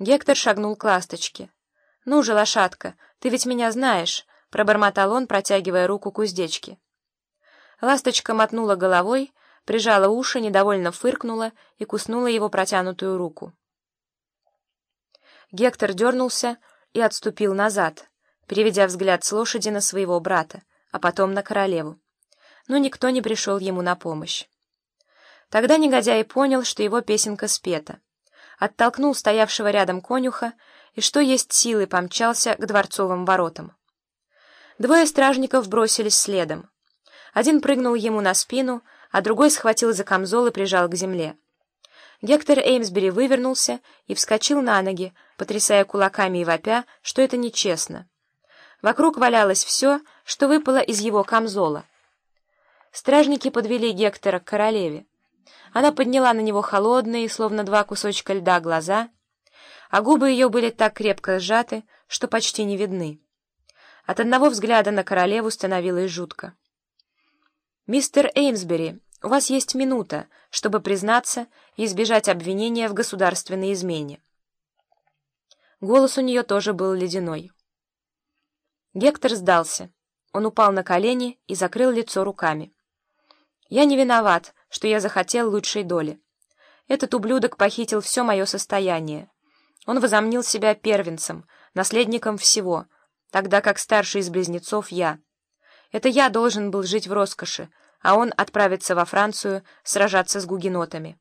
Гектор шагнул к ласточке. «Ну же, лошадка, ты ведь меня знаешь», — пробормотал он, протягивая руку к уздечке. Ласточка мотнула головой, прижала уши, недовольно фыркнула и куснула его протянутую руку. Гектор дернулся и отступил назад, переведя взгляд с лошади на своего брата, а потом на королеву. Но никто не пришел ему на помощь. Тогда негодяй понял, что его песенка спета. Оттолкнул стоявшего рядом конюха и, что есть силы, помчался к дворцовым воротам. Двое стражников бросились следом. Один прыгнул ему на спину, а другой схватил за камзол и прижал к земле. Гектор Эймсбери вывернулся и вскочил на ноги, потрясая кулаками и вопя, что это нечестно. Вокруг валялось все, что выпало из его камзола. Стражники подвели Гектора к королеве. Она подняла на него холодные, словно два кусочка льда, глаза, а губы ее были так крепко сжаты, что почти не видны. От одного взгляда на королеву становилось жутко. «Мистер Эймсбери, у вас есть минута, чтобы признаться и избежать обвинения в государственной измене». Голос у нее тоже был ледяной. Гектор сдался. Он упал на колени и закрыл лицо руками. «Я не виноват, что я захотел лучшей доли. Этот ублюдок похитил все мое состояние. Он возомнил себя первенцем, наследником всего, тогда как старший из близнецов я. Это я должен был жить в роскоши, а он отправится во Францию сражаться с гугенотами.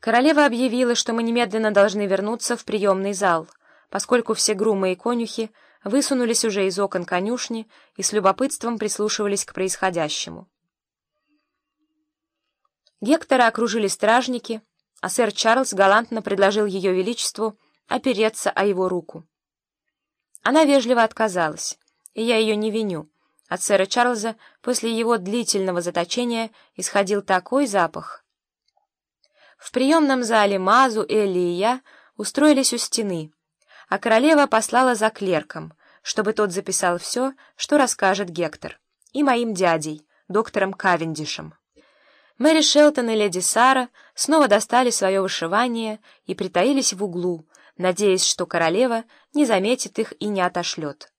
Королева объявила, что мы немедленно должны вернуться в приемный зал, поскольку все грумы и конюхи высунулись уже из окон конюшни и с любопытством прислушивались к происходящему. Гектора окружили стражники, а сэр Чарльз галантно предложил ее величеству опереться о его руку. Она вежливо отказалась, и я ее не виню. От сэра Чарльза после его длительного заточения исходил такой запах. В приемном зале Мазу, Элли и я устроились у стены, а королева послала за клерком, чтобы тот записал все, что расскажет Гектор, и моим дядей, доктором Кавендишем. Мэри Шелтон и леди Сара снова достали свое вышивание и притаились в углу, надеясь, что королева не заметит их и не отошлет.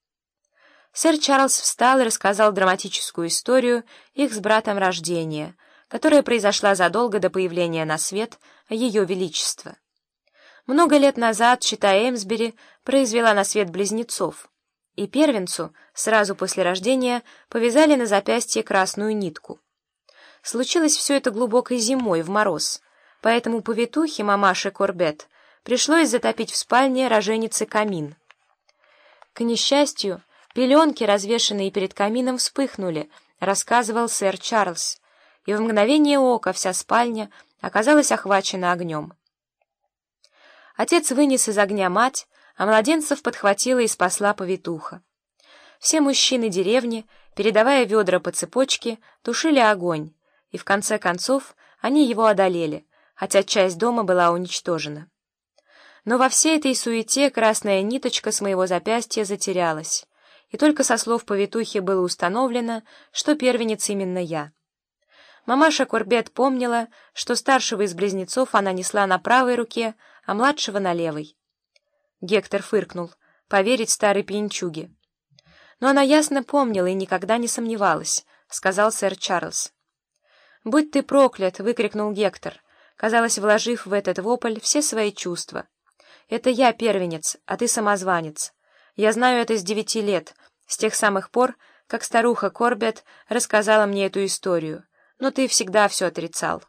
Сэр Чарльз встал и рассказал драматическую историю их с братом рождения, которая произошла задолго до появления на свет Ее Величества. Много лет назад чита Эмсбери произвела на свет близнецов, и первенцу сразу после рождения повязали на запястье красную нитку. Случилось все это глубокой зимой, в мороз, поэтому повитухе мамаше Корбет пришлось затопить в спальне роженицы камин. К несчастью, пеленки, развешанные перед камином, вспыхнули, рассказывал сэр Чарльз, и в мгновение ока вся спальня оказалась охвачена огнем. Отец вынес из огня мать, а младенцев подхватила и спасла повитуха. Все мужчины деревни, передавая ведра по цепочке, тушили огонь, и в конце концов они его одолели, хотя часть дома была уничтожена. Но во всей этой суете красная ниточка с моего запястья затерялась, и только со слов повитухи было установлено, что первенец именно я. Мамаша Корбет помнила, что старшего из близнецов она несла на правой руке, а младшего — на левой. Гектор фыркнул, поверить старой пьянчуге. Но она ясно помнила и никогда не сомневалась, — сказал сэр Чарльз. «Будь ты проклят!» — выкрикнул Гектор, казалось, вложив в этот вопль все свои чувства. «Это я первенец, а ты самозванец. Я знаю это с девяти лет, с тех самых пор, как старуха Корбет рассказала мне эту историю, но ты всегда все отрицал».